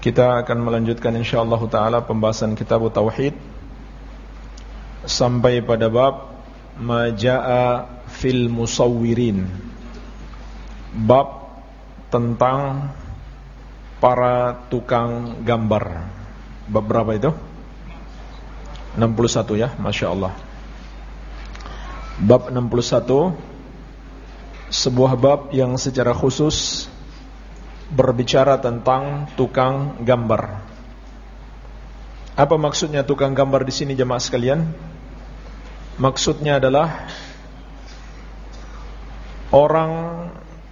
kita akan melanjutkan insyaallah taala pembahasan kitab tauhid sampai pada bab majaa fil musawwirin. Bab tentang para tukang gambar. Bab berapa itu? 61 ya, Masya Allah Bab 61 Sebuah bab yang secara khusus berbicara tentang tukang gambar. Apa maksudnya tukang gambar di sini jemaah sekalian? Maksudnya adalah orang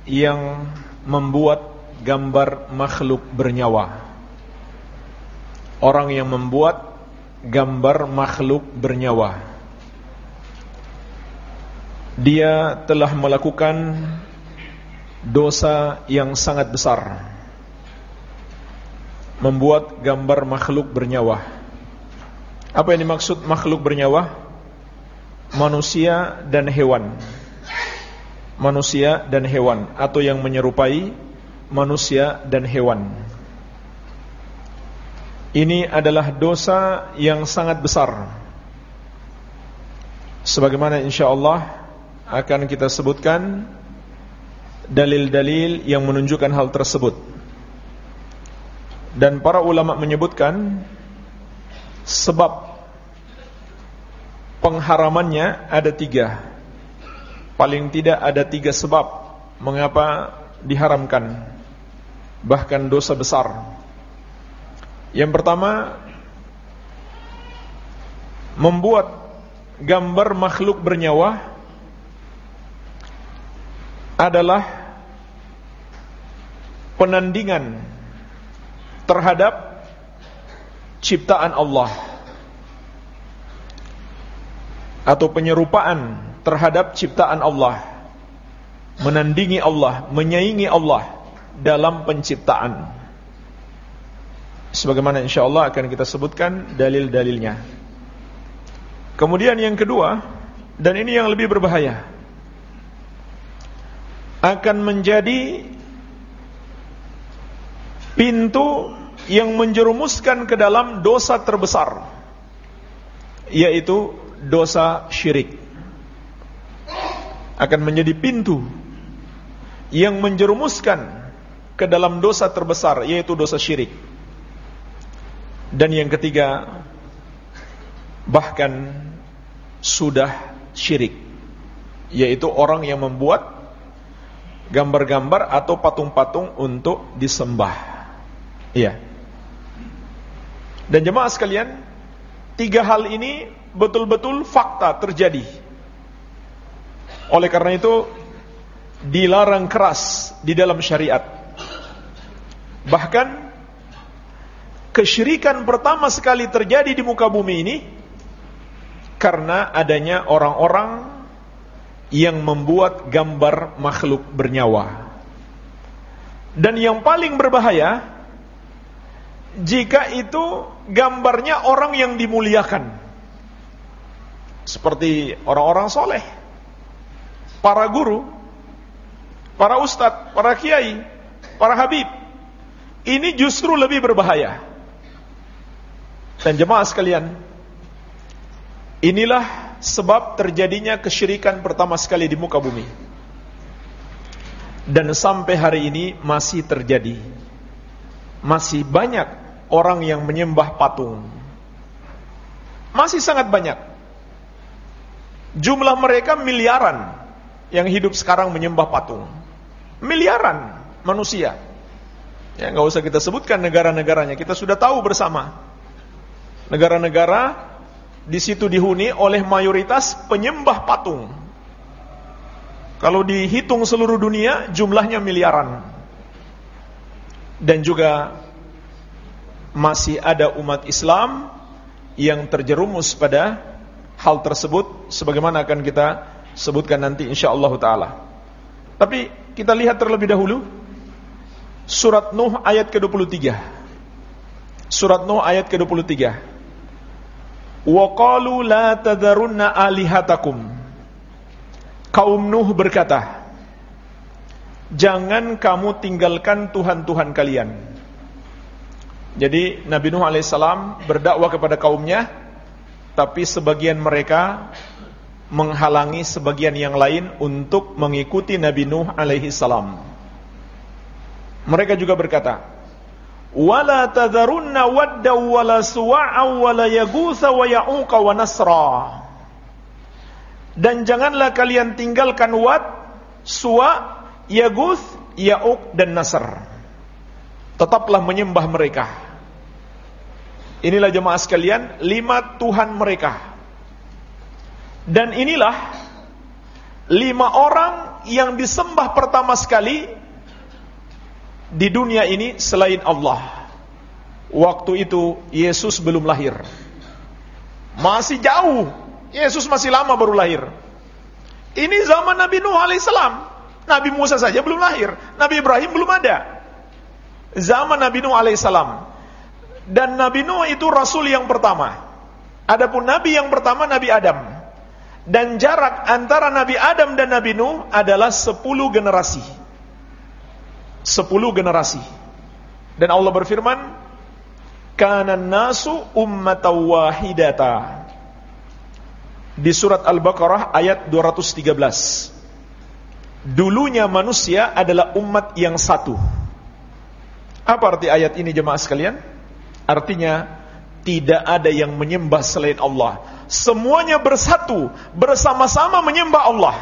yang membuat gambar makhluk bernyawa. Orang yang membuat gambar makhluk bernyawa. Dia telah melakukan dosa yang sangat besar membuat gambar makhluk bernyawa. Apa yang dimaksud makhluk bernyawa? Manusia dan hewan. Manusia dan hewan atau yang menyerupai manusia dan hewan. Ini adalah dosa yang sangat besar. Sebagaimana insyaallah akan kita sebutkan dalil-dalil yang menunjukkan hal tersebut. Dan para ulama menyebutkan sebab pengharamannya ada tiga. Paling tidak ada tiga sebab mengapa diharamkan. Bahkan dosa besar. Yang pertama, membuat gambar makhluk bernyawa adalah penandingan terhadap ciptaan Allah atau penyerupaan terhadap ciptaan Allah menandingi Allah menyaingi Allah dalam penciptaan. Sebagaimana insyaallah akan kita sebutkan dalil-dalilnya. Kemudian yang kedua dan ini yang lebih berbahaya akan menjadi pintu yang menjerumuskan ke dalam dosa terbesar yaitu dosa syirik. Akan menjadi pintu yang menjerumuskan ke dalam dosa terbesar yaitu dosa syirik. Dan yang ketiga bahkan sudah syirik yaitu orang yang membuat gambar-gambar atau patung-patung untuk disembah Iya. Dan jemaah sekalian, tiga hal ini betul-betul fakta terjadi. Oleh karena itu dilarang keras di dalam syariat. Bahkan kesyirikan pertama sekali terjadi di muka bumi ini karena adanya orang-orang yang membuat gambar makhluk bernyawa. Dan yang paling berbahaya jika itu gambarnya orang yang dimuliakan. Seperti orang-orang soleh, para guru, para ustadz, para kiai, para habib. Ini justru lebih berbahaya. Dan jemaah sekalian, inilah sebab terjadinya kesyirikan pertama sekali di muka bumi. Dan sampai hari ini masih terjadi. Masih banyak orang yang menyembah patung. Masih sangat banyak. Jumlah mereka miliaran yang hidup sekarang menyembah patung. Miliaran manusia. Ya, nggak usah kita sebutkan negara-negaranya, kita sudah tahu bersama. Negara-negara di situ dihuni oleh mayoritas penyembah patung. Kalau dihitung seluruh dunia, jumlahnya miliaran. Dan juga masih ada umat Islam yang terjerumus pada hal tersebut sebagaimana akan kita sebutkan nanti insyaallah taala. Tapi kita lihat terlebih dahulu surat Nuh ayat ke-23. Surat Nuh ayat ke-23. Wa qalu la tadharunna alihatakum. Kaum Nuh berkata, Jangan kamu tinggalkan Tuhan-Tuhan kalian. Jadi Nabi Nuh alaihissalam berdakwah kepada kaumnya, tapi sebagian mereka menghalangi sebagian yang lain untuk mengikuti Nabi Nuh alaihissalam. Mereka juga berkata, "Wala tadharunna wadda wala suwa'a wala yaghutsa wa ya'uqa wa nasra." Dan janganlah kalian tinggalkan Wad, Suwa, Yaguth, Ya'uq dan Nasr. Tetaplah menyembah mereka. Inilah jemaah sekalian, lima Tuhan mereka. Dan inilah lima orang yang disembah pertama sekali di dunia ini selain Allah. Waktu itu Yesus belum lahir. Masih jauh. Yesus masih lama baru lahir. Ini zaman Nabi Nuh alaihissalam. Nabi Musa saja belum lahir, Nabi Ibrahim belum ada. Zaman Nabi Nuh alaihissalam. Dan Nabi Nuh itu rasul yang pertama. Adapun nabi yang pertama Nabi Adam. Dan jarak antara Nabi Adam dan Nabi Nuh adalah 10 generasi. 10 generasi. Dan Allah berfirman, "Kana nasu ummatan wahidata." Di surat Al-Baqarah ayat 213 dulunya manusia adalah umat yang satu. Apa arti ayat ini jemaah sekalian? Artinya tidak ada yang menyembah selain Allah. Semuanya bersatu, bersama-sama menyembah Allah.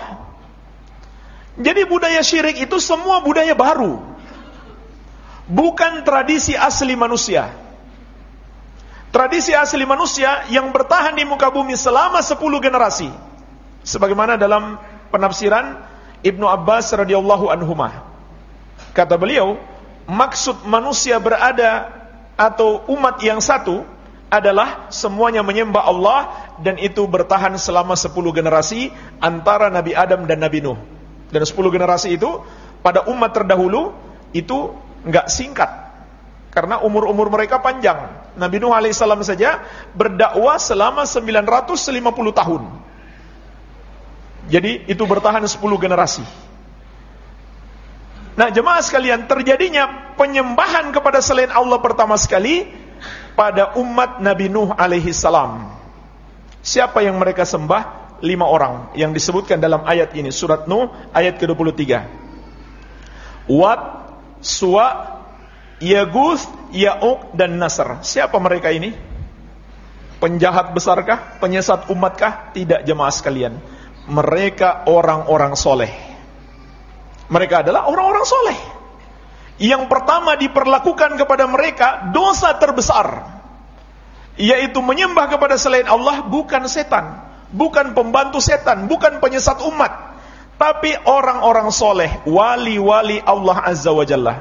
Jadi budaya syirik itu semua budaya baru. Bukan tradisi asli manusia. Tradisi asli manusia yang bertahan di muka bumi selama 10 generasi. Sebagaimana dalam penafsiran Ibnu Abbas radhiyallahu anhumah. Kata beliau, maksud manusia berada atau umat yang satu adalah semuanya menyembah Allah dan itu bertahan selama 10 generasi antara Nabi Adam dan Nabi Nuh. Dan 10 generasi itu pada umat terdahulu itu enggak singkat. Karena umur-umur mereka panjang. Nabi Nuh alaihissalam saja berdakwah selama 950 tahun. Jadi itu bertahan 10 generasi. Nah jemaah sekalian terjadinya penyembahan kepada selain Allah pertama sekali pada umat Nabi Nuh alaihi salam. Siapa yang mereka sembah? Lima orang yang disebutkan dalam ayat ini surat Nuh ayat ke-23. Wat, Suwa, Yaguth, Ya'uq dan Nasr. Siapa mereka ini? Penjahat besarkah? Penyesat umatkah? Tidak jemaah sekalian mereka orang-orang soleh. Mereka adalah orang-orang soleh. Yang pertama diperlakukan kepada mereka dosa terbesar. Yaitu menyembah kepada selain Allah bukan setan. Bukan pembantu setan. Bukan penyesat umat. Tapi orang-orang soleh. Wali-wali Allah Azza wa Jalla.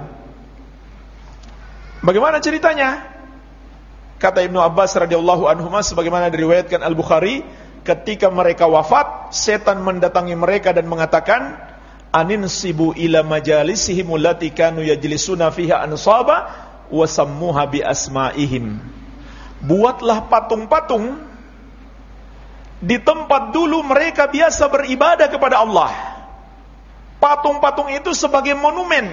Bagaimana ceritanya? Kata Ibnu Abbas radhiyallahu anhu sebagaimana diriwayatkan Al-Bukhari ketika mereka wafat, setan mendatangi mereka dan mengatakan, "Anin sibu ila majalisihim allati kanu yajlisuna fiha ansaba wa sammuha bi asma'ihim." Buatlah patung-patung di tempat dulu mereka biasa beribadah kepada Allah. Patung-patung itu sebagai monumen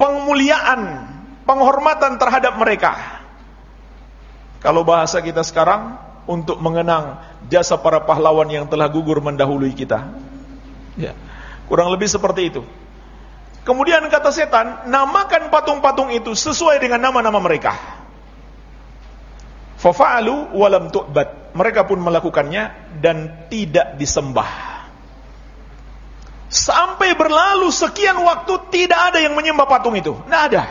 pemuliaan, penghormatan terhadap mereka. Kalau bahasa kita sekarang, untuk mengenang jasa para pahlawan yang telah gugur mendahului kita. Ya. Kurang lebih seperti itu. Kemudian kata setan, namakan patung-patung itu sesuai dengan nama-nama mereka. Fafa'alu walam tu'bad. Mereka pun melakukannya dan tidak disembah. Sampai berlalu sekian waktu tidak ada yang menyembah patung itu. Tidak ada.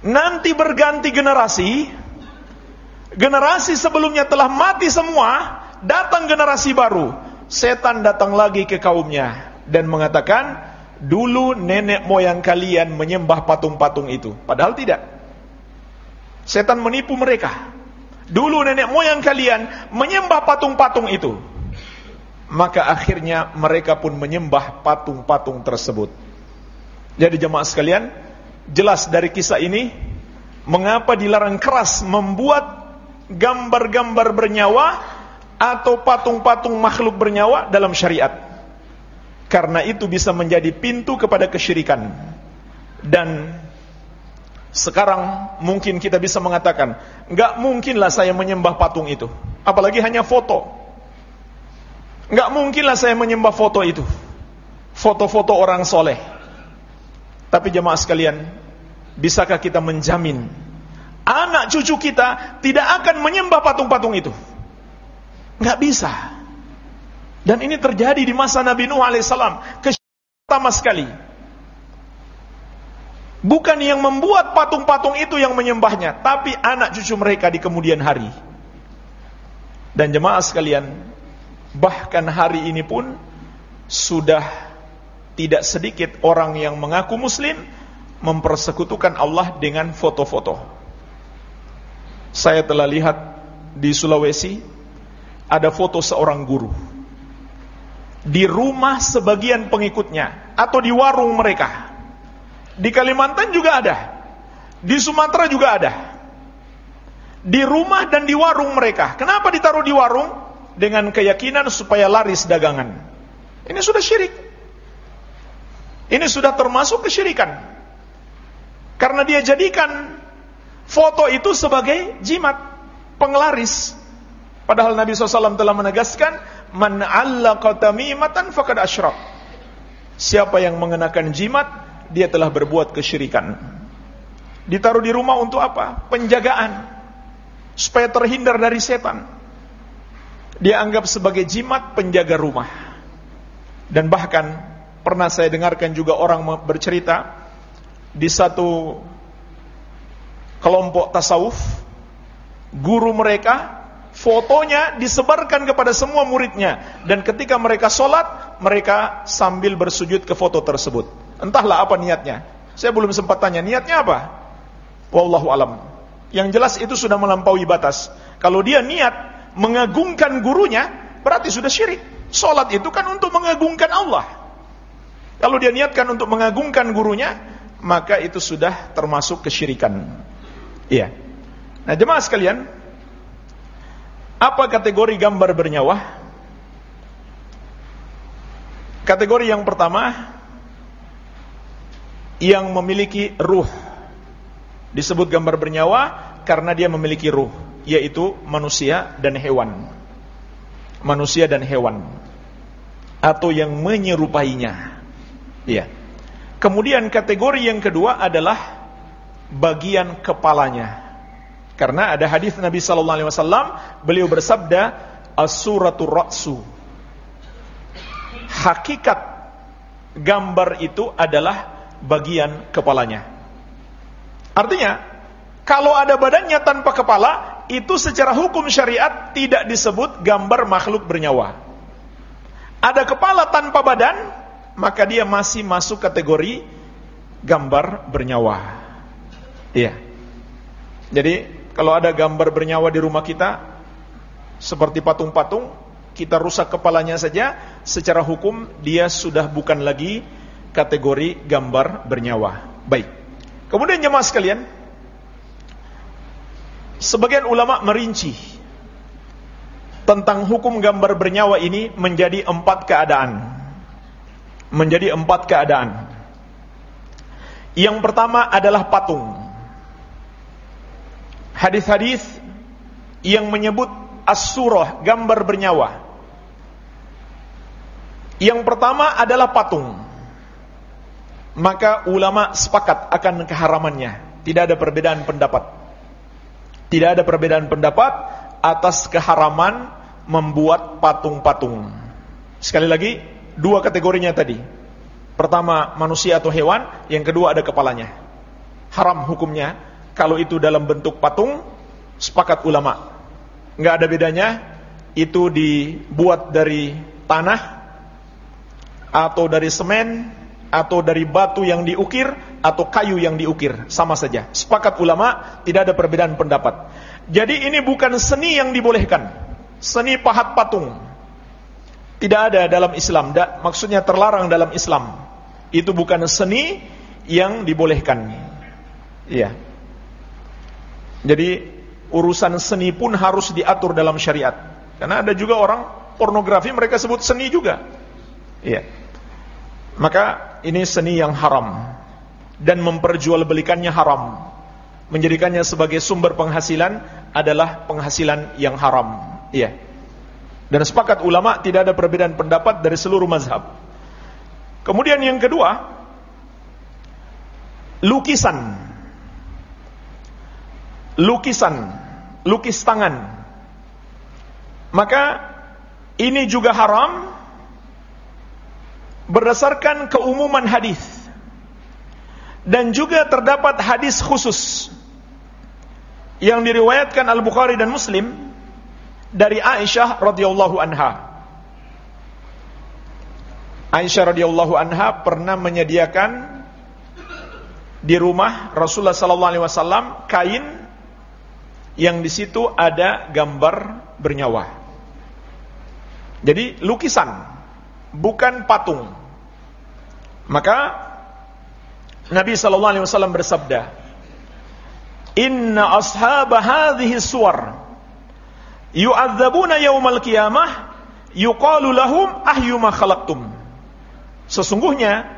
Nanti berganti generasi, Generasi sebelumnya telah mati semua, datang generasi baru. Setan datang lagi ke kaumnya dan mengatakan, dulu nenek moyang kalian menyembah patung-patung itu. Padahal tidak. Setan menipu mereka. Dulu nenek moyang kalian menyembah patung-patung itu. Maka akhirnya mereka pun menyembah patung-patung tersebut. Jadi jemaah sekalian, jelas dari kisah ini mengapa dilarang keras membuat gambar-gambar bernyawa atau patung-patung makhluk bernyawa dalam syariat. Karena itu bisa menjadi pintu kepada kesyirikan. Dan sekarang mungkin kita bisa mengatakan, nggak mungkinlah saya menyembah patung itu, apalagi hanya foto. Nggak mungkinlah saya menyembah foto itu, foto-foto orang soleh. Tapi jemaah sekalian, bisakah kita menjamin anak cucu kita tidak akan menyembah patung-patung itu? Nggak bisa. Dan ini terjadi di masa Nabi Nuh alaihissalam. Pertama sekali, Bukan yang membuat patung-patung itu yang menyembahnya, tapi anak cucu mereka di kemudian hari. Dan jemaah sekalian, bahkan hari ini pun sudah tidak sedikit orang yang mengaku muslim mempersekutukan Allah dengan foto-foto. Saya telah lihat di Sulawesi ada foto seorang guru di rumah sebagian pengikutnya atau di warung mereka di Kalimantan juga ada. Di Sumatera juga ada. Di rumah dan di warung mereka. Kenapa ditaruh di warung? Dengan keyakinan supaya laris dagangan. Ini sudah syirik. Ini sudah termasuk kesyirikan. Karena dia jadikan foto itu sebagai jimat, penglaris. Padahal Nabi SAW telah menegaskan, Man tamimatan faqad asyrak. Siapa yang mengenakan jimat, dia telah berbuat kesyirikan. Ditaruh di rumah untuk apa? Penjagaan. Supaya terhindar dari setan. Dia anggap sebagai jimat penjaga rumah. Dan bahkan pernah saya dengarkan juga orang bercerita di satu kelompok tasawuf guru mereka fotonya disebarkan kepada semua muridnya dan ketika mereka sholat mereka sambil bersujud ke foto tersebut Entahlah apa niatnya. Saya belum sempat tanya niatnya apa. Wallahu alam. Yang jelas itu sudah melampaui batas. Kalau dia niat mengagungkan gurunya, berarti sudah syirik. Salat itu kan untuk mengagungkan Allah. Kalau dia niatkan untuk mengagungkan gurunya, maka itu sudah termasuk kesyirikan. Iya. Nah, jemaah sekalian, apa kategori gambar bernyawa? Kategori yang pertama yang memiliki ruh. Disebut gambar bernyawa karena dia memiliki ruh, yaitu manusia dan hewan. Manusia dan hewan atau yang menyerupainya. Ya. Kemudian kategori yang kedua adalah bagian kepalanya. Karena ada hadis Nabi sallallahu alaihi wasallam, beliau bersabda, "As-suratul ra'su." Hakikat gambar itu adalah bagian kepalanya. Artinya, kalau ada badannya tanpa kepala, itu secara hukum syariat tidak disebut gambar makhluk bernyawa. Ada kepala tanpa badan, maka dia masih masuk kategori gambar bernyawa. Iya. Jadi, kalau ada gambar bernyawa di rumah kita, seperti patung-patung, kita rusak kepalanya saja, secara hukum dia sudah bukan lagi kategori gambar bernyawa. Baik. Kemudian jemaah sekalian, sebagian ulama merinci tentang hukum gambar bernyawa ini menjadi empat keadaan. Menjadi empat keadaan. Yang pertama adalah patung. Hadis-hadis yang menyebut as-surah, gambar bernyawa. Yang pertama adalah patung maka ulama sepakat akan keharamannya. Tidak ada perbedaan pendapat. Tidak ada perbedaan pendapat atas keharaman membuat patung-patung. Sekali lagi, dua kategorinya tadi. Pertama manusia atau hewan, yang kedua ada kepalanya. Haram hukumnya kalau itu dalam bentuk patung, sepakat ulama. Nggak ada bedanya itu dibuat dari tanah atau dari semen atau dari batu yang diukir atau kayu yang diukir. Sama saja. Sepakat ulama tidak ada perbedaan pendapat. Jadi ini bukan seni yang dibolehkan. Seni pahat patung. Tidak ada dalam Islam. Da, maksudnya terlarang dalam Islam. Itu bukan seni yang dibolehkan. Iya. Jadi urusan seni pun harus diatur dalam syariat. Karena ada juga orang pornografi mereka sebut seni juga. Iya maka ini seni yang haram dan memperjualbelikannya haram. Menjadikannya sebagai sumber penghasilan adalah penghasilan yang haram. Iya. Dan sepakat ulama tidak ada perbedaan pendapat dari seluruh mazhab. Kemudian yang kedua, lukisan. Lukisan, lukis tangan. Maka ini juga haram berdasarkan keumuman hadis dan juga terdapat hadis khusus yang diriwayatkan Al-Bukhari dan Muslim dari Aisyah radhiyallahu anha. Aisyah radhiyallahu anha pernah menyediakan di rumah Rasulullah sallallahu alaihi wasallam kain yang di situ ada gambar bernyawa. Jadi lukisan bukan patung. Maka Nabi sallallahu alaihi wasallam bersabda, "Inna ashab hadhihi suwar yu'adzabuna yaumal qiyamah yuqalu lahum ahyuma khalaqtum." Sesungguhnya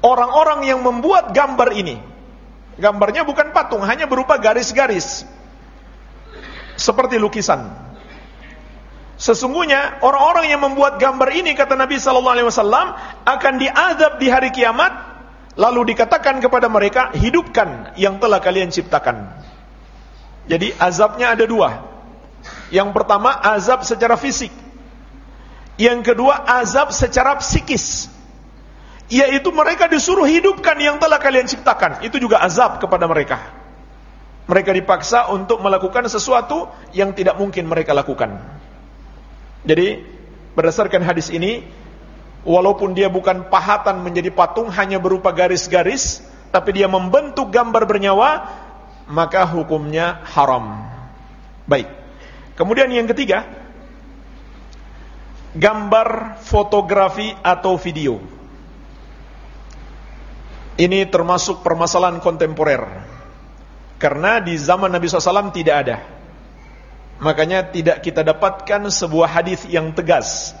orang-orang yang membuat gambar ini, gambarnya bukan patung, hanya berupa garis-garis seperti lukisan. Sesungguhnya orang-orang yang membuat gambar ini kata Nabi sallallahu alaihi wasallam akan diazab di hari kiamat lalu dikatakan kepada mereka hidupkan yang telah kalian ciptakan. Jadi azabnya ada dua. Yang pertama azab secara fisik. Yang kedua azab secara psikis. Yaitu mereka disuruh hidupkan yang telah kalian ciptakan. Itu juga azab kepada mereka. Mereka dipaksa untuk melakukan sesuatu yang tidak mungkin mereka lakukan. Jadi berdasarkan hadis ini walaupun dia bukan pahatan menjadi patung hanya berupa garis-garis tapi dia membentuk gambar bernyawa maka hukumnya haram. Baik. Kemudian yang ketiga gambar fotografi atau video. Ini termasuk permasalahan kontemporer. Karena di zaman Nabi SAW tidak ada. Makanya tidak kita dapatkan sebuah hadis yang tegas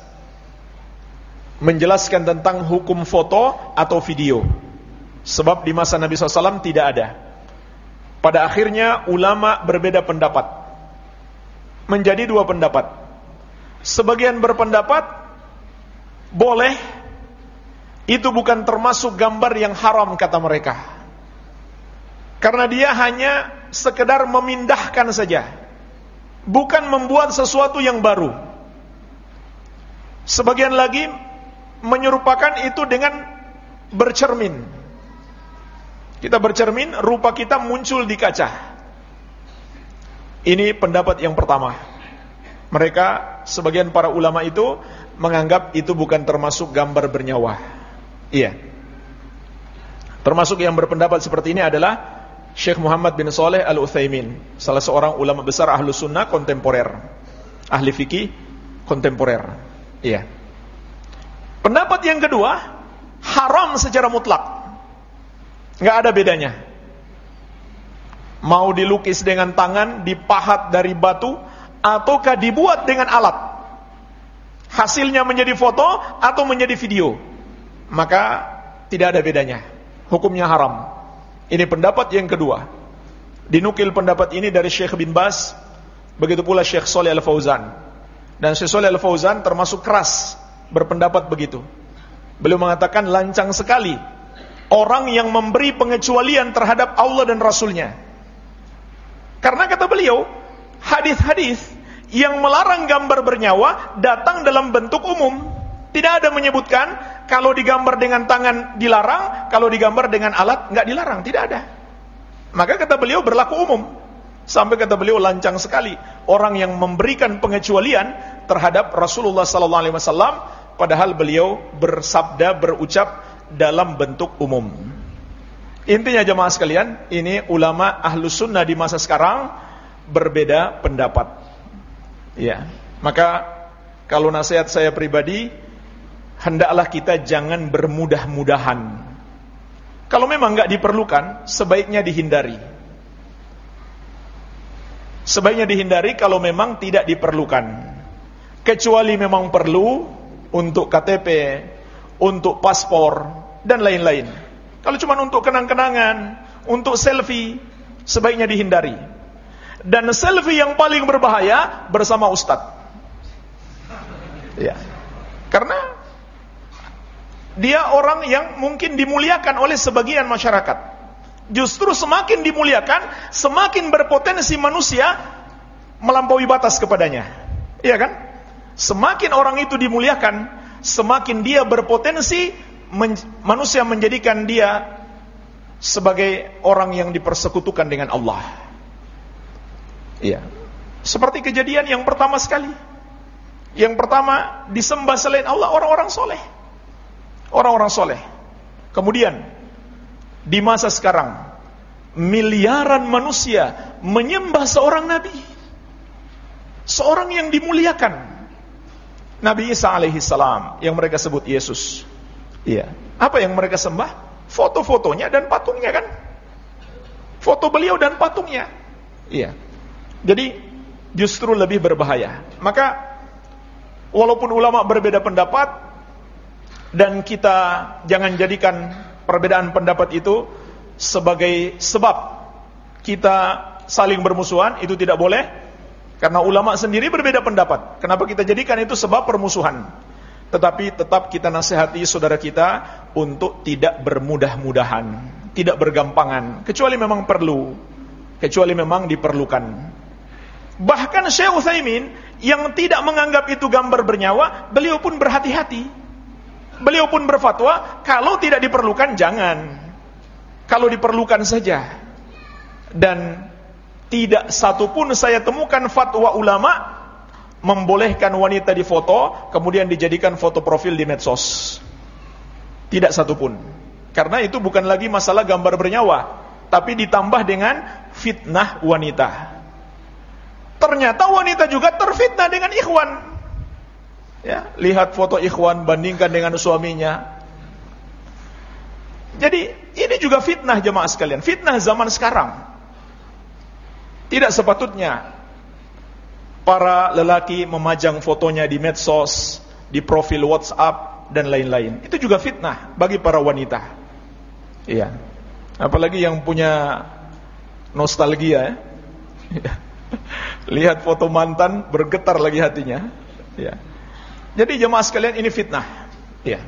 menjelaskan tentang hukum foto atau video. Sebab di masa Nabi SAW tidak ada. Pada akhirnya ulama berbeda pendapat. Menjadi dua pendapat. Sebagian berpendapat boleh itu bukan termasuk gambar yang haram kata mereka. Karena dia hanya sekedar memindahkan saja bukan membuat sesuatu yang baru. Sebagian lagi menyerupakan itu dengan bercermin. Kita bercermin, rupa kita muncul di kaca. Ini pendapat yang pertama. Mereka, sebagian para ulama itu menganggap itu bukan termasuk gambar bernyawa. Iya. Termasuk yang berpendapat seperti ini adalah Syekh Muhammad bin Saleh Al-Utsaimin, salah seorang ulama besar ahlu sunnah kontemporer, ahli fikih kontemporer. Iya. Pendapat yang kedua, haram secara mutlak. Nggak ada bedanya. Mau dilukis dengan tangan, dipahat dari batu, ataukah dibuat dengan alat. Hasilnya menjadi foto atau menjadi video. Maka tidak ada bedanya. Hukumnya haram. Ini pendapat yang kedua. Dinukil pendapat ini dari Syekh bin Bas, begitu pula Syekh Soleh Al-Fauzan. Dan Syekh Soleh Al-Fauzan termasuk keras berpendapat begitu. Beliau mengatakan lancang sekali orang yang memberi pengecualian terhadap Allah dan Rasulnya. Karena kata beliau, hadis-hadis yang melarang gambar bernyawa datang dalam bentuk umum. Tidak ada menyebutkan kalau digambar dengan tangan dilarang, kalau digambar dengan alat nggak dilarang, tidak ada. Maka kata beliau berlaku umum. Sampai kata beliau lancang sekali orang yang memberikan pengecualian terhadap Rasulullah sallallahu alaihi wasallam padahal beliau bersabda berucap dalam bentuk umum. Intinya jemaah sekalian, ini ulama ahlu sunnah di masa sekarang berbeda pendapat. Ya, maka kalau nasihat saya pribadi, hendaklah kita jangan bermudah-mudahan. Kalau memang nggak diperlukan, sebaiknya dihindari. Sebaiknya dihindari kalau memang tidak diperlukan. Kecuali memang perlu untuk KTP, untuk paspor, dan lain-lain. Kalau cuma untuk kenang-kenangan, untuk selfie, sebaiknya dihindari. Dan selfie yang paling berbahaya bersama ustadz. Ya. Karena dia orang yang mungkin dimuliakan oleh sebagian masyarakat. Justru semakin dimuliakan, semakin berpotensi manusia melampaui batas kepadanya. Iya kan? Semakin orang itu dimuliakan, semakin dia berpotensi men manusia menjadikan dia sebagai orang yang dipersekutukan dengan Allah. Iya. Seperti kejadian yang pertama sekali. Yang pertama disembah selain Allah orang-orang soleh. Orang-orang soleh. Kemudian di masa sekarang miliaran manusia menyembah seorang nabi. Seorang yang dimuliakan. Nabi Isa alaihi salam yang mereka sebut Yesus. Iya. Apa yang mereka sembah? Foto-fotonya dan patungnya kan? Foto beliau dan patungnya. Iya. Jadi justru lebih berbahaya. Maka walaupun ulama berbeda pendapat dan kita jangan jadikan perbedaan pendapat itu sebagai sebab kita saling bermusuhan, itu tidak boleh. Karena ulama sendiri berbeda pendapat. Kenapa kita jadikan itu sebab permusuhan? Tetapi tetap kita nasihati saudara kita untuk tidak bermudah-mudahan, tidak bergampangan, kecuali memang perlu, kecuali memang diperlukan. Bahkan Syekh Utsaimin yang tidak menganggap itu gambar bernyawa, beliau pun berhati-hati. Beliau pun berfatwa, kalau tidak diperlukan jangan. Kalau diperlukan saja. Dan tidak satu pun saya temukan fatwa ulama membolehkan wanita difoto, kemudian dijadikan foto profil di medsos. Tidak satupun. Karena itu bukan lagi masalah gambar bernyawa, tapi ditambah dengan fitnah wanita. Ternyata wanita juga terfitnah dengan ikhwan. Ya, lihat foto ikhwan bandingkan dengan suaminya. Jadi ini juga fitnah jemaah sekalian, fitnah zaman sekarang. Tidak sepatutnya para lelaki memajang fotonya di medsos, di profil WhatsApp dan lain-lain. Itu juga fitnah bagi para wanita. Iya. Apalagi yang punya nostalgia ya. Lihat foto mantan bergetar lagi hatinya. Ya. Jadi jemaah sekalian ini fitnah. Ya.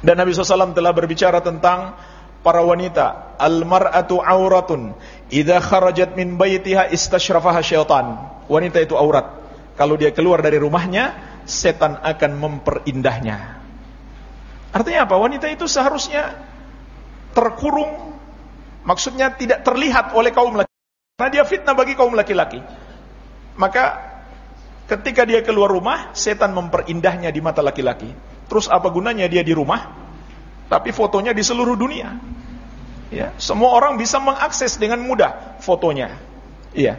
Dan Nabi SAW telah berbicara tentang para wanita. Al-mar'atu auratun. Idza kharajat min baitiha istashrafaha syaitan. Wanita itu aurat. Kalau dia keluar dari rumahnya, setan akan memperindah,nya Artinya apa? Wanita itu seharusnya terkurung, maksudnya tidak terlihat oleh kaum laki. Karena dia fitnah bagi kaum laki-laki. Maka ketika dia keluar rumah, setan memperindahnya di mata laki-laki. Terus apa gunanya dia di rumah? Tapi fotonya di seluruh dunia. Ya, semua orang bisa mengakses dengan mudah fotonya. Iya.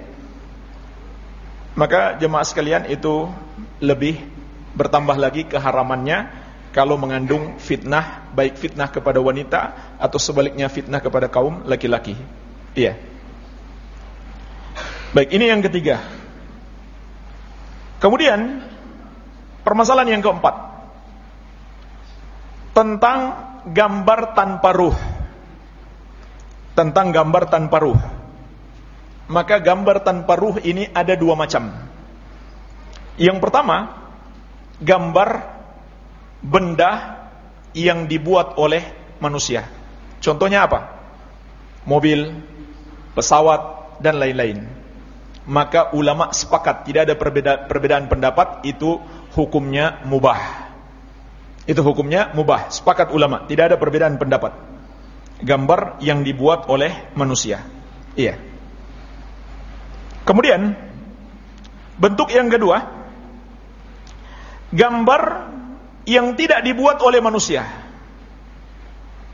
Maka jemaah sekalian itu lebih bertambah lagi keharamannya kalau mengandung fitnah, baik fitnah kepada wanita atau sebaliknya fitnah kepada kaum laki-laki. Iya. Baik, ini yang ketiga. Kemudian permasalahan yang keempat tentang gambar tanpa ruh tentang gambar tanpa ruh. Maka gambar tanpa ruh ini ada dua macam. Yang pertama, gambar benda yang dibuat oleh manusia. Contohnya apa? Mobil, pesawat, dan lain-lain. Maka ulama sepakat tidak ada perbedaan, perbedaan pendapat itu hukumnya mubah. Itu hukumnya mubah. Sepakat ulama, tidak ada perbedaan pendapat gambar yang dibuat oleh manusia. Iya. Kemudian bentuk yang kedua gambar yang tidak dibuat oleh manusia.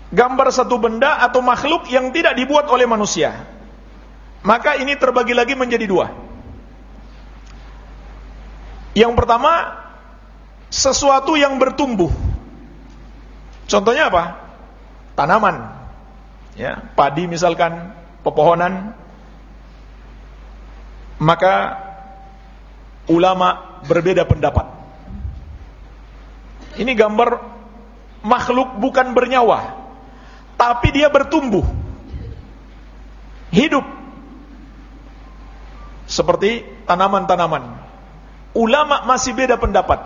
gambar satu benda atau makhluk yang tidak dibuat oleh manusia. Maka ini terbagi lagi menjadi dua. Yang pertama, sesuatu yang bertumbuh. Contohnya apa? Tanaman. Ya, padi misalkan, pepohonan. Maka ulama berbeda pendapat. Ini gambar makhluk bukan bernyawa, tapi dia bertumbuh. Hidup. Seperti tanaman-tanaman. Ulama masih beda pendapat.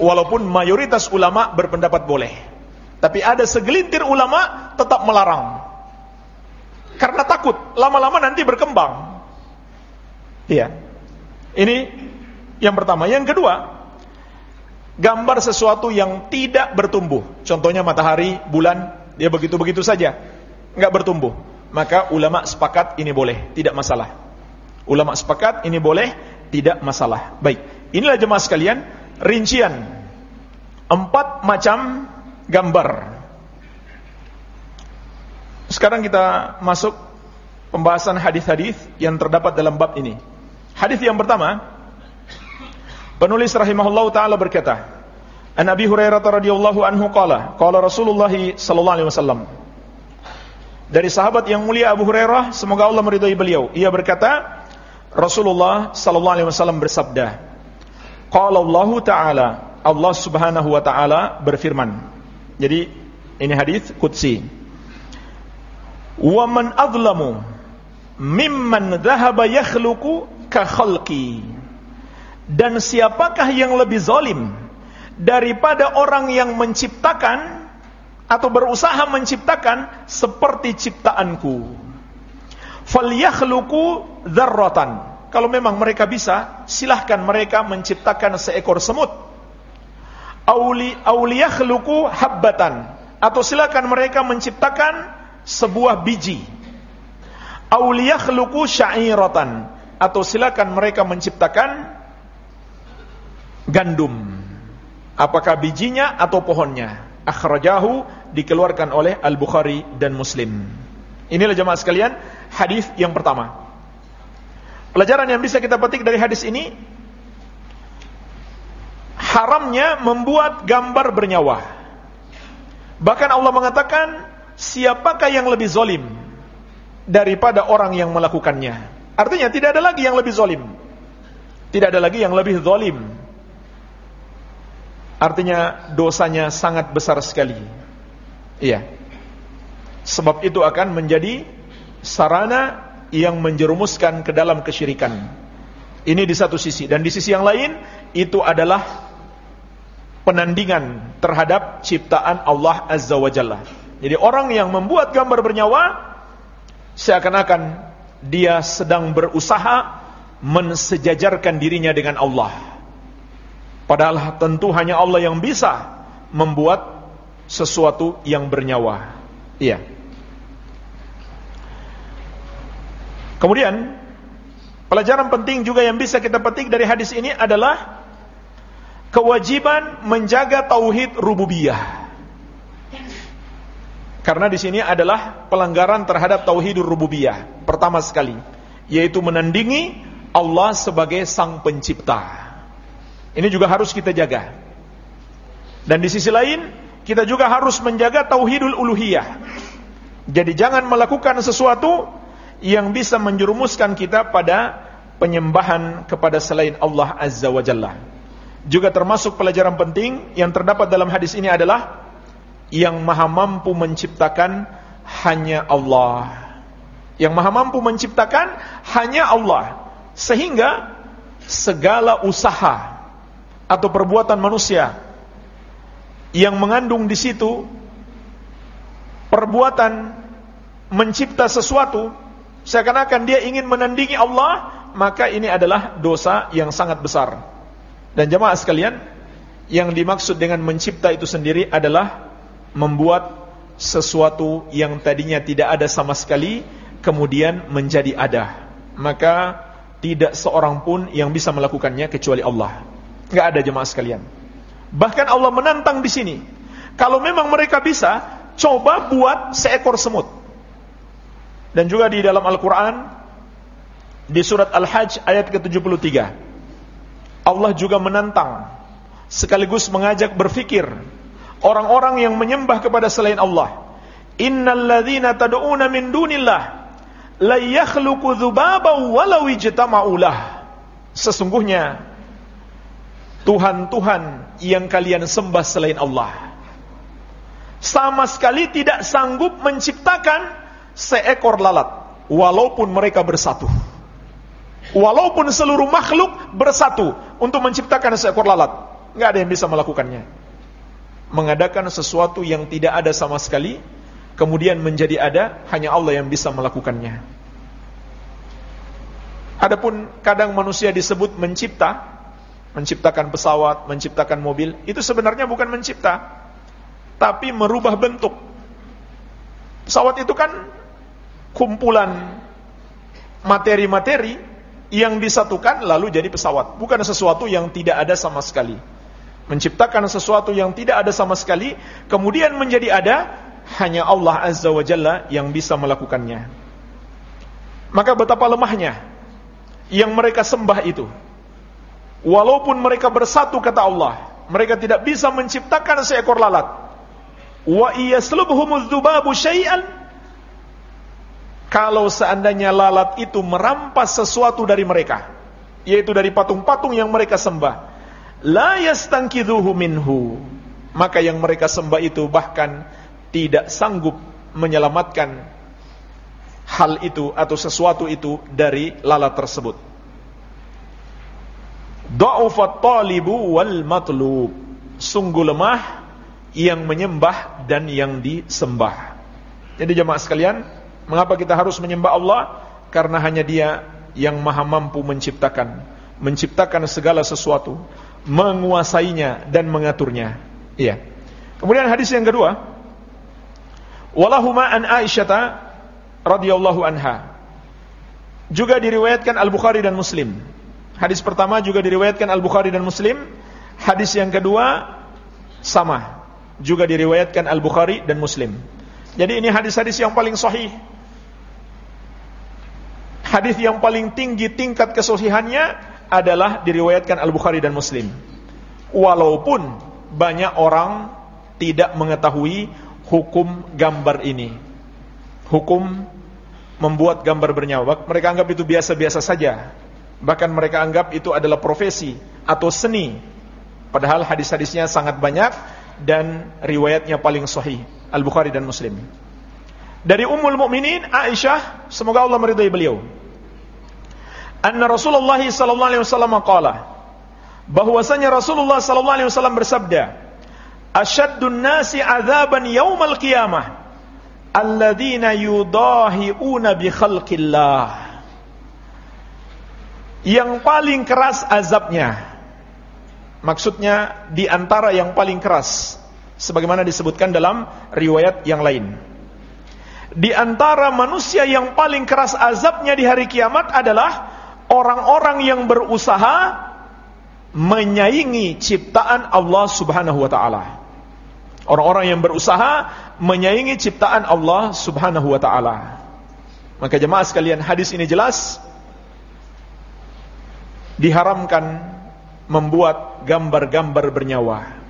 Walaupun mayoritas ulama berpendapat boleh. Tapi ada segelintir ulama tetap melarang. Karena takut, lama-lama nanti berkembang. Iya. Ini yang pertama. Yang kedua, gambar sesuatu yang tidak bertumbuh. Contohnya matahari, bulan, dia begitu-begitu saja, nggak bertumbuh. Maka ulama sepakat ini boleh, tidak masalah. Ulama sepakat ini boleh, tidak masalah. Baik, inilah jemaah sekalian rincian empat macam gambar. Sekarang kita masuk pembahasan hadis-hadis yang terdapat dalam bab ini. Hadis yang pertama, penulis rahimahullah taala berkata, An Abi Hurairah radhiyallahu anhu qala, qala Rasulullah sallallahu alaihi wasallam. Dari sahabat yang mulia Abu Hurairah, semoga Allah meridhai beliau. Ia berkata, Rasulullah sallallahu alaihi wasallam bersabda, qala Allah taala, Allah Subhanahu wa taala berfirman. Jadi ini hadis qudsi. Wa man adlamu mimman dhahaba yakhluqu ka khalqi. Dan siapakah yang lebih zalim daripada orang yang menciptakan atau berusaha menciptakan seperti ciptaanku. Falyakhluqu dzarratan. Kalau memang mereka bisa, silahkan mereka menciptakan seekor semut. Auli auliyakhluqu habbatan atau silakan mereka menciptakan sebuah biji. Auliyakhluqu sya'iratan atau silakan mereka menciptakan gandum apakah bijinya atau pohonnya. Akhrajahu dikeluarkan oleh Al-Bukhari dan Muslim. Inilah jemaah sekalian hadis yang pertama. Pelajaran yang bisa kita petik dari hadis ini haramnya membuat gambar bernyawa. Bahkan Allah mengatakan siapakah yang lebih zolim daripada orang yang melakukannya. Artinya tidak ada lagi yang lebih zolim. Tidak ada lagi yang lebih zolim Artinya dosanya sangat besar sekali. Iya. Sebab itu akan menjadi sarana yang menjerumuskan ke dalam kesyirikan. Ini di satu sisi dan di sisi yang lain itu adalah penandingan terhadap ciptaan Allah Azza wa Jalla. Jadi orang yang membuat gambar bernyawa seakan-akan dia sedang berusaha mensejajarkan dirinya dengan Allah. Padahal tentu hanya Allah yang bisa membuat sesuatu yang bernyawa. Iya. Kemudian pelajaran penting juga yang bisa kita petik dari hadis ini adalah kewajiban menjaga tauhid rububiyah. Karena di sini adalah pelanggaran terhadap tauhidur rububiyah pertama sekali, yaitu menandingi Allah sebagai sang pencipta. Ini juga harus kita jaga. Dan di sisi lain, kita juga harus menjaga tauhidul uluhiyah. Jadi jangan melakukan sesuatu yang bisa menjerumuskan kita pada penyembahan kepada selain Allah Azza wa Jalla. Juga termasuk pelajaran penting yang terdapat dalam hadis ini adalah yang maha mampu menciptakan hanya Allah. Yang maha mampu menciptakan hanya Allah. Sehingga segala usaha atau perbuatan manusia yang mengandung di situ perbuatan mencipta sesuatu seakan-akan dia ingin menandingi Allah maka ini adalah dosa yang sangat besar dan jemaah sekalian yang dimaksud dengan mencipta itu sendiri adalah membuat sesuatu yang tadinya tidak ada sama sekali kemudian menjadi ada maka tidak seorang pun yang bisa melakukannya kecuali Allah Enggak ada jemaah sekalian. Bahkan Allah menantang di sini. Kalau memang mereka bisa, coba buat seekor semut. Dan juga di dalam Al-Quran, di surat Al-Hajj ayat ke-73, Allah juga menantang, sekaligus mengajak berfikir, orang-orang yang menyembah kepada selain Allah. Innal ladzina tad'una min dunillah la yakhluqu dzubaba walau. Sesungguhnya Tuhan-Tuhan yang kalian sembah selain Allah sama sekali tidak sanggup menciptakan seekor lalat walaupun mereka bersatu. Walaupun seluruh makhluk bersatu untuk menciptakan seekor lalat, nggak ada yang bisa melakukannya. Mengadakan sesuatu yang tidak ada sama sekali, kemudian menjadi ada, hanya Allah yang bisa melakukannya. Adapun kadang manusia disebut mencipta, menciptakan pesawat, menciptakan mobil, itu sebenarnya bukan mencipta, tapi merubah bentuk. Pesawat itu kan kumpulan materi-materi yang disatukan lalu jadi pesawat, bukan sesuatu yang tidak ada sama sekali. Menciptakan sesuatu yang tidak ada sama sekali, kemudian menjadi ada, hanya Allah Azza wa Jalla yang bisa melakukannya. Maka betapa lemahnya yang mereka sembah itu. Walaupun mereka bersatu kata Allah, mereka tidak bisa menciptakan seekor lalat. Wa iyaslubhumudz dzubabu syai'an kalau seandainya lalat itu merampas sesuatu dari mereka, yaitu dari patung-patung yang mereka sembah, la minhu. Maka yang mereka sembah itu bahkan tidak sanggup menyelamatkan hal itu atau sesuatu itu dari lalat tersebut. Da'ufat talibu wal matlub. Sungguh lemah yang menyembah dan yang disembah. Jadi jemaah sekalian, mengapa kita harus menyembah Allah? Karena hanya Dia yang maha mampu menciptakan, menciptakan segala sesuatu, menguasainya dan mengaturnya. Iya. Kemudian hadis yang kedua, walahuma an Aisyah radhiyallahu anha. Juga diriwayatkan Al-Bukhari dan Muslim. Hadis pertama juga diriwayatkan Al-Bukhari dan Muslim. Hadis yang kedua sama, juga diriwayatkan Al-Bukhari dan Muslim. Jadi ini hadis-hadis yang paling sahih. Hadis yang paling tinggi tingkat kesohihannya adalah diriwayatkan Al-Bukhari dan Muslim. Walaupun banyak orang tidak mengetahui hukum gambar ini. Hukum membuat gambar bernyawa. Mereka anggap itu biasa-biasa saja. Bahkan mereka anggap itu adalah profesi atau seni. Padahal hadis-hadisnya sangat banyak dan riwayatnya paling sahih Al-Bukhari dan Muslim. Dari Ummul Mukminin Aisyah, semoga Allah meridai beliau. Anna Rasulullah sallallahu alaihi wasallam qala bahwasanya Rasulullah sallallahu alaihi wasallam bersabda, "Asyaddun nasi 'adzaban yaumal qiyamah alladzina yudahiuna bi khalqillah." yang paling keras azabnya. Maksudnya di antara yang paling keras sebagaimana disebutkan dalam riwayat yang lain. Di antara manusia yang paling keras azabnya di hari kiamat adalah orang-orang yang berusaha menyaingi ciptaan Allah Subhanahu wa taala. Orang-orang yang berusaha menyaingi ciptaan Allah Subhanahu wa taala. Maka jemaah sekalian, hadis ini jelas diharamkan membuat gambar-gambar bernyawa.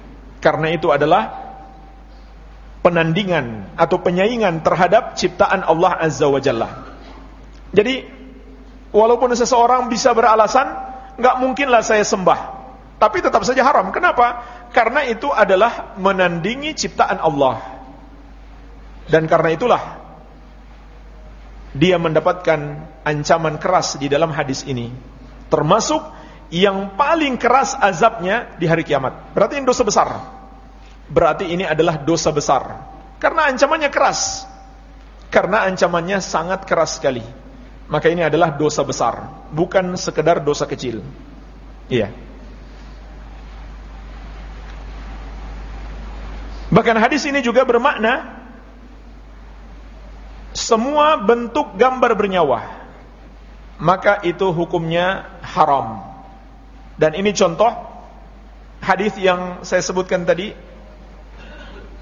Karena itu adalah penandingan atau penyaingan terhadap ciptaan Allah Azza wa Jalla. Jadi, walaupun seseorang bisa beralasan, nggak mungkinlah saya sembah. Tapi tetap saja haram. Kenapa? Karena itu adalah menandingi ciptaan Allah. Dan karena itulah dia mendapatkan ancaman keras di dalam hadis ini termasuk yang paling keras azabnya di hari kiamat. Berarti ini dosa besar. Berarti ini adalah dosa besar. Karena ancamannya keras. Karena ancamannya sangat keras sekali. Maka ini adalah dosa besar, bukan sekedar dosa kecil. Iya. Bahkan hadis ini juga bermakna semua bentuk gambar bernyawa maka itu hukumnya haram. Dan ini contoh hadis yang saya sebutkan tadi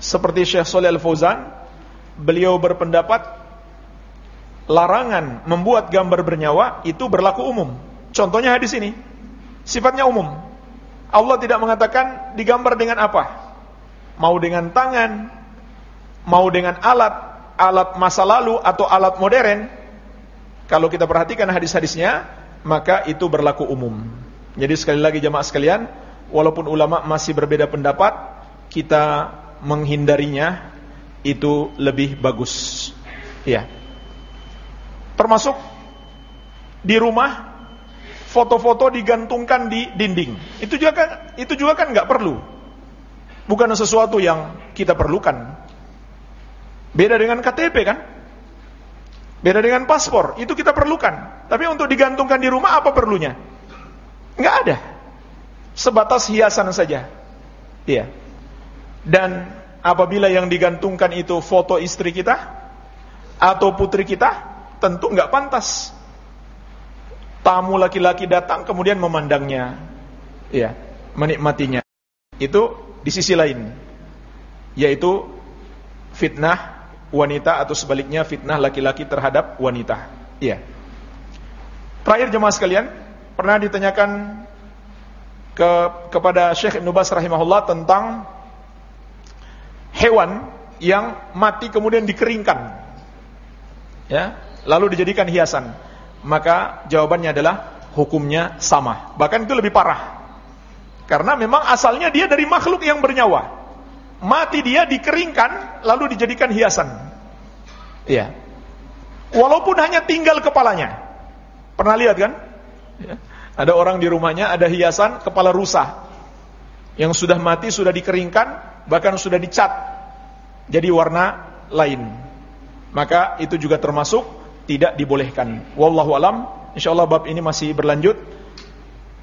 seperti Syekh Shalih Al-Fauzan, beliau berpendapat larangan membuat gambar bernyawa itu berlaku umum. Contohnya hadis ini. Sifatnya umum. Allah tidak mengatakan digambar dengan apa? Mau dengan tangan, mau dengan alat, alat masa lalu atau alat modern. Kalau kita perhatikan hadis-hadisnya, maka itu berlaku umum. Jadi sekali lagi jemaah sekalian, walaupun ulama masih berbeda pendapat, kita menghindarinya itu lebih bagus. Ya. Termasuk di rumah foto-foto digantungkan di dinding. Itu juga kan itu juga kan nggak perlu. Bukan sesuatu yang kita perlukan. Beda dengan KTP kan? Beda dengan paspor, itu kita perlukan. Tapi untuk digantungkan di rumah apa perlunya? Nggak ada. Sebatas hiasan saja. Iya. Dan apabila yang digantungkan itu foto istri kita atau putri kita, tentu nggak pantas. Tamu laki-laki datang kemudian memandangnya, ya, menikmatinya. Itu di sisi lain, yaitu fitnah wanita atau sebaliknya fitnah laki-laki terhadap wanita. Iya. Terakhir jemaah sekalian, pernah ditanyakan ke kepada Syekh Ibn Bas rahimahullah tentang hewan yang mati kemudian dikeringkan. Ya lalu dijadikan hiasan. Maka jawabannya adalah hukumnya sama. Bahkan itu lebih parah. Karena memang asalnya dia dari makhluk yang bernyawa. Mati dia dikeringkan lalu dijadikan hiasan. Ya walaupun hanya tinggal kepalanya. Pernah lihat kan? Ya. ada orang di rumahnya ada hiasan kepala rusa. Yang sudah mati sudah dikeringkan bahkan sudah dicat jadi warna lain. Maka itu juga termasuk tidak dibolehkan. Wallahu alam. Insyaallah bab ini masih berlanjut.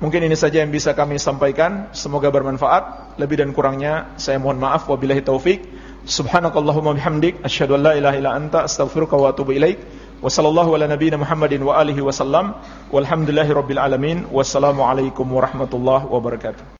Mungkin ini saja yang bisa kami sampaikan. Semoga bermanfaat. Lebih dan kurangnya saya mohon maaf. Wabillahi taufik. Subhanakallahumma bihamdik. Asyhadu an la ilaha illa anta astaghfiruka wa atubu ilaik. Wa sallallahu ala nabiyyina Muhammadin wa alihi wasallam. Walhamdulillahi rabbil alamin. Wassalamualaikum warahmatullahi wabarakatuh.